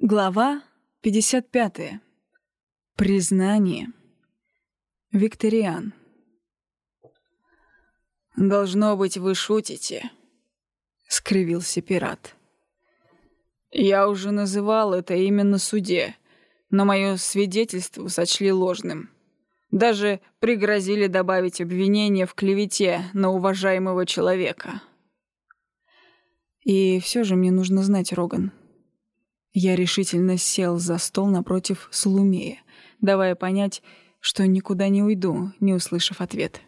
Глава 55. Признание. Викториан. «Должно быть, вы шутите», — скривился пират. «Я уже называл это именно суде, но мое свидетельство сочли ложным. Даже пригрозили добавить обвинение в клевете на уважаемого человека». «И все же мне нужно знать, Роган», я решительно сел за стол напротив Солумея, давая понять, что никуда не уйду, не услышав ответ.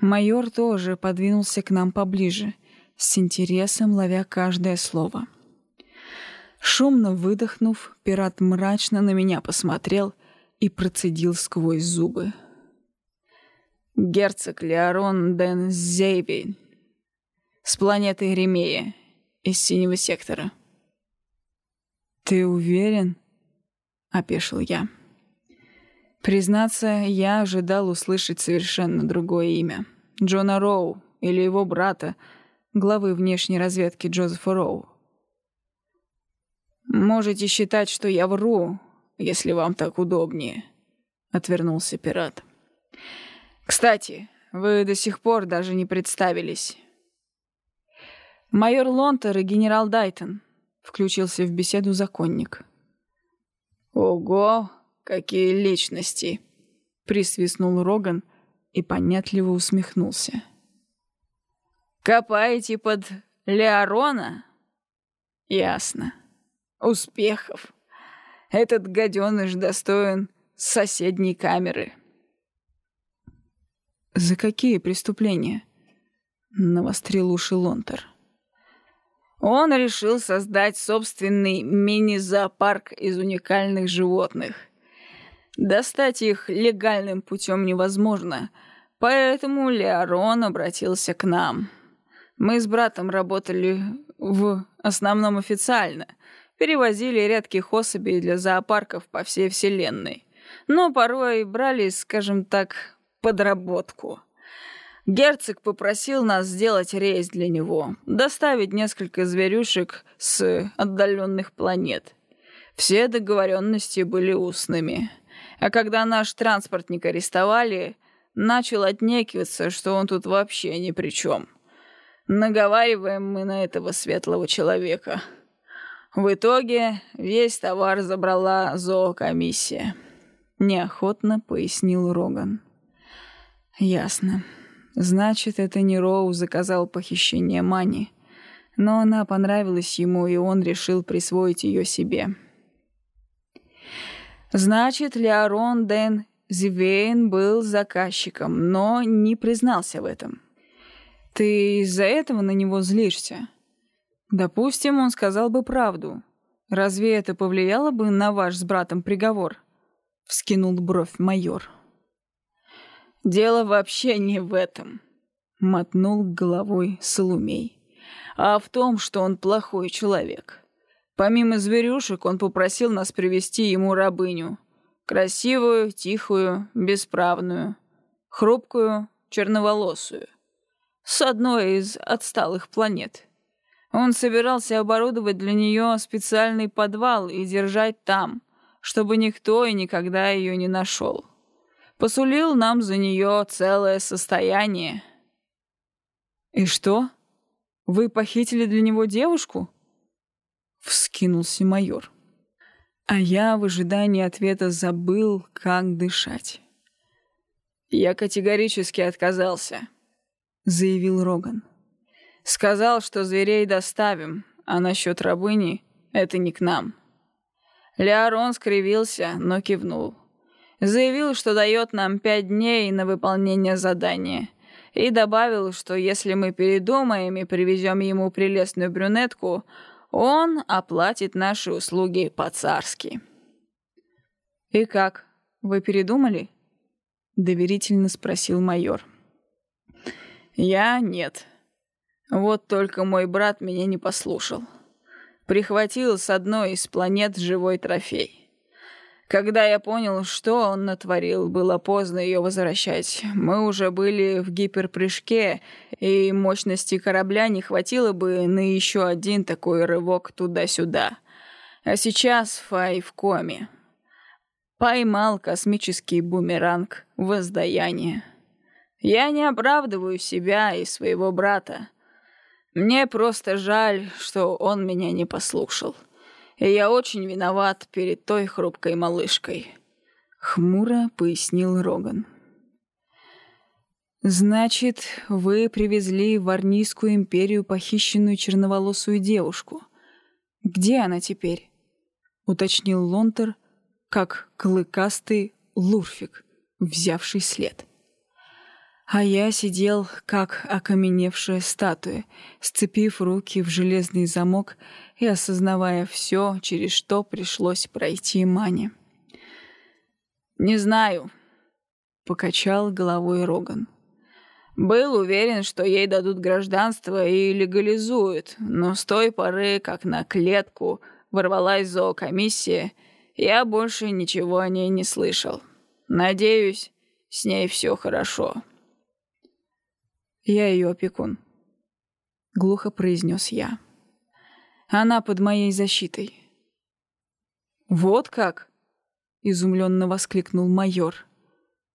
Майор тоже подвинулся к нам поближе, с интересом ловя каждое слово. Шумно выдохнув, пират мрачно на меня посмотрел и процедил сквозь зубы. «Герцог Леорон Ден Зейвин с планеты Ремея из Синего Сектора». «Ты уверен?» — опешил я. Признаться, я ожидал услышать совершенно другое имя. Джона Роу или его брата, главы внешней разведки Джозефа Роу. «Можете считать, что я вру, если вам так удобнее», — отвернулся пират. «Кстати, вы до сих пор даже не представились». «Майор Лонтер и генерал Дайтон», Включился в беседу законник. «Ого, какие личности!» Присвистнул Роган и понятливо усмехнулся. «Копаете под Леорона?» «Ясно. Успехов. Этот гаденыш достоин соседней камеры». «За какие преступления?» — навострил уши Лонтер. Он решил создать собственный мини-зоопарк из уникальных животных. Достать их легальным путем невозможно, поэтому Леорон обратился к нам. Мы с братом работали в основном официально, перевозили редких особей для зоопарков по всей вселенной, но порой брали, скажем так, подработку — Герцог попросил нас сделать рейс для него, доставить несколько зверюшек с отдаленных планет. Все договоренности были устными. А когда наш транспортник арестовали, начал отнекиваться, что он тут вообще ни при чем. Наговариваем мы на этого светлого человека. В итоге весь товар забрала зоокомиссия. Неохотно пояснил Роган. «Ясно». Значит, это не Роу заказал похищение Мани. Но она понравилась ему, и он решил присвоить ее себе. Значит, Леорон Ден Зивейн был заказчиком, но не признался в этом. Ты из-за этого на него злишься? Допустим, он сказал бы правду. Разве это повлияло бы на ваш с братом приговор? Вскинул бровь майор. «Дело вообще не в этом», — мотнул головой Солумей, «а в том, что он плохой человек. Помимо зверюшек, он попросил нас привести ему рабыню. Красивую, тихую, бесправную, хрупкую, черноволосую. С одной из отсталых планет. Он собирался оборудовать для нее специальный подвал и держать там, чтобы никто и никогда ее не нашел. Посулил нам за нее целое состояние». «И что? Вы похитили для него девушку?» Вскинулся майор. А я в ожидании ответа забыл, как дышать. «Я категорически отказался», — заявил Роган. «Сказал, что зверей доставим, а насчет рабыни — это не к нам». Леорон скривился, но кивнул. Заявил, что дает нам пять дней на выполнение задания. И добавил, что если мы передумаем и привезем ему прелестную брюнетку, он оплатит наши услуги по-царски. «И как, вы передумали?» — доверительно спросил майор. «Я нет. Вот только мой брат меня не послушал. Прихватил с одной из планет живой трофей». Когда я понял, что он натворил, было поздно ее возвращать. Мы уже были в гиперпрыжке, и мощности корабля не хватило бы на еще один такой рывок туда-сюда. А сейчас Фай в коме. Поймал космический бумеранг воздаяние. Я не оправдываю себя и своего брата. Мне просто жаль, что он меня не послушал. И я очень виноват перед той хрупкой малышкой. Хмуро пояснил Роган. «Значит, вы привезли в Арнийскую империю похищенную черноволосую девушку. Где она теперь?» — уточнил Лонтер, как клыкастый лурфик, взявший след. А я сидел, как окаменевшая статуя, сцепив руки в железный замок и осознавая все, через что пришлось пройти Мане. «Не знаю», — покачал головой Роган. Был уверен, что ей дадут гражданство и легализуют, но с той поры, как на клетку ворвалась зоокомиссия, я больше ничего о ней не слышал. Надеюсь, с ней все хорошо. Я ее опекун, — глухо произнес я. Она под моей защитой. «Вот как?» — изумленно воскликнул майор.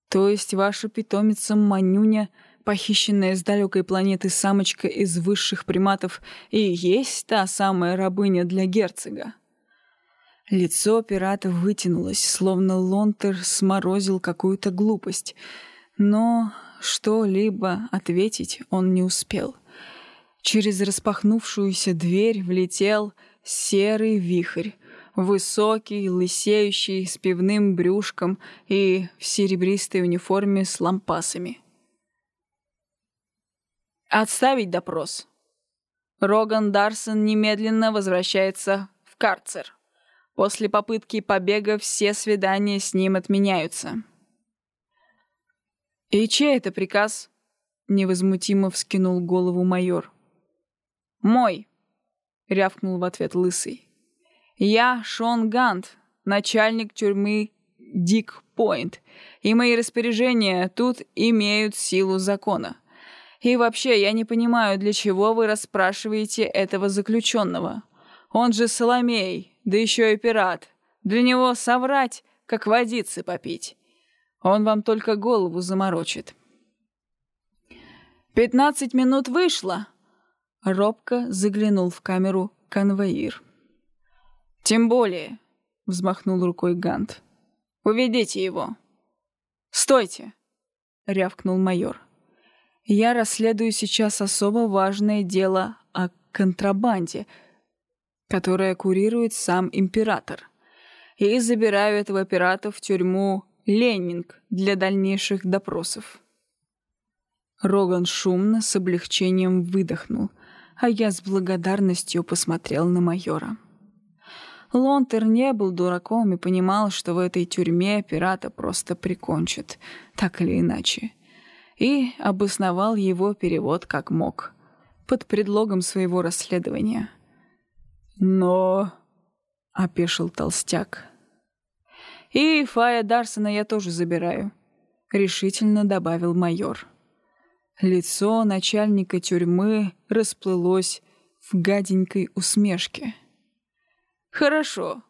«То есть ваша питомица Манюня — похищенная с далекой планеты самочка из высших приматов и есть та самая рабыня для герцога. Лицо пирата вытянулось, словно Лонтер сморозил какую-то глупость, но что-либо ответить он не успел. Через распахнувшуюся дверь влетел серый вихрь, высокий, лысеющий, с пивным брюшком и в серебристой униформе с лампасами — Отставить допрос. Роган Дарсон немедленно возвращается в карцер. После попытки побега все свидания с ним отменяются. «И чей это приказ?» — невозмутимо вскинул голову майор. «Мой», — рявкнул в ответ Лысый. «Я Шон Гант, начальник тюрьмы Дик Пойнт, и мои распоряжения тут имеют силу закона». И вообще, я не понимаю, для чего вы расспрашиваете этого заключенного. Он же Соломей, да еще и пират. Для него соврать, как водицы попить. Он вам только голову заморочит. «Пятнадцать минут вышло!» Робко заглянул в камеру конвоир. «Тем более», — взмахнул рукой Гант. «Уведите его». «Стойте!» — рявкнул майор. Я расследую сейчас особо важное дело о контрабанде, которое курирует сам император. И забираю этого пирата в тюрьму Ленинг для дальнейших допросов. Роган шумно с облегчением выдохнул, а я с благодарностью посмотрел на майора. Лонтер не был дураком и понимал, что в этой тюрьме пирата просто прикончат, так или иначе и обосновал его перевод как мог, под предлогом своего расследования. «Но...» — опешил толстяк. «И Фая Дарсона я тоже забираю», — решительно добавил майор. Лицо начальника тюрьмы расплылось в гаденькой усмешке. «Хорошо,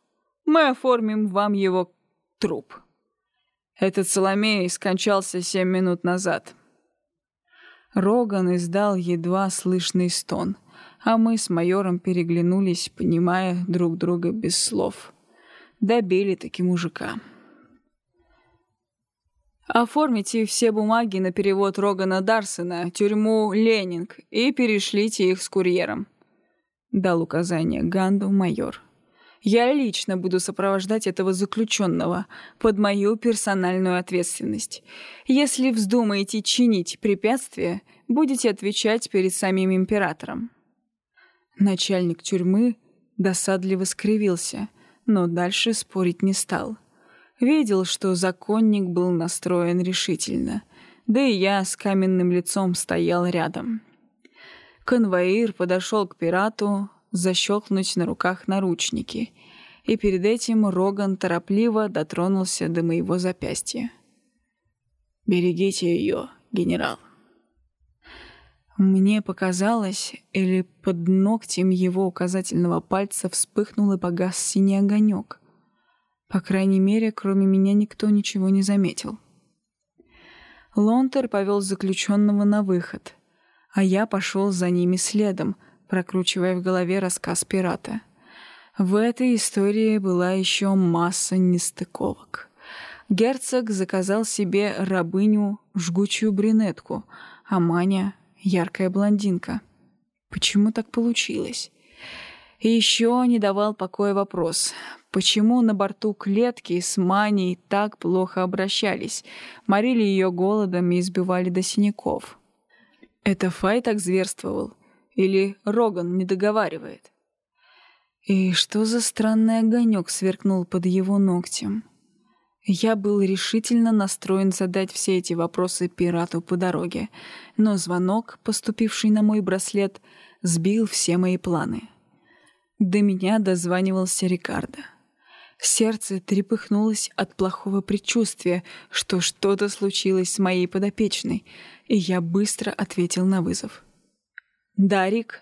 мы оформим вам его труп. Этот Соломей скончался семь минут назад». Роган издал едва слышный стон, а мы с майором переглянулись, понимая друг друга без слов. Добили таки мужика. Оформите все бумаги на перевод Рогана Дарсона, тюрьму Ленинг, и перешлите их с курьером. Дал указание Ганду майор. Я лично буду сопровождать этого заключенного под мою персональную ответственность. Если вздумаете чинить препятствия, будете отвечать перед самим императором». Начальник тюрьмы досадливо скривился, но дальше спорить не стал. Видел, что законник был настроен решительно, да и я с каменным лицом стоял рядом. Конвоир подошел к пирату, защелкнуть на руках наручники, и перед этим Роган торопливо дотронулся до моего запястья. «Берегите ее, генерал». Мне показалось, или под ногтем его указательного пальца вспыхнул и погас синий огонек. По крайней мере, кроме меня никто ничего не заметил. Лонтер повел заключенного на выход, а я пошел за ними следом, прокручивая в голове рассказ пирата. В этой истории была еще масса нестыковок. Герцог заказал себе рабыню жгучую брюнетку, а Маня — яркая блондинка. Почему так получилось? И еще не давал покоя вопрос, почему на борту клетки с Маней так плохо обращались, морили ее голодом и избивали до синяков. Это Фай так зверствовал? Или Роган не договаривает? И что за странный огонек сверкнул под его ногтем? Я был решительно настроен задать все эти вопросы пирату по дороге, но звонок, поступивший на мой браслет, сбил все мои планы. До меня дозванивался Рикардо. Сердце трепыхнулось от плохого предчувствия, что что-то случилось с моей подопечной, и я быстро ответил на вызов. «Да, Рик?»